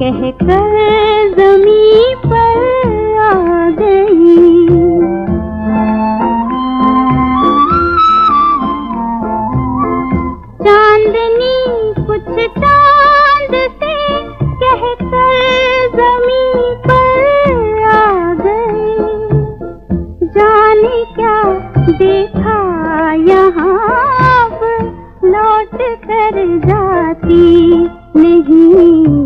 कहकर ज़मीन पर आ गई। चांदनी कुछ चाँद से कह कर पर आ गई। जाने क्या देखा यहाँ लौट कर जाती नहीं।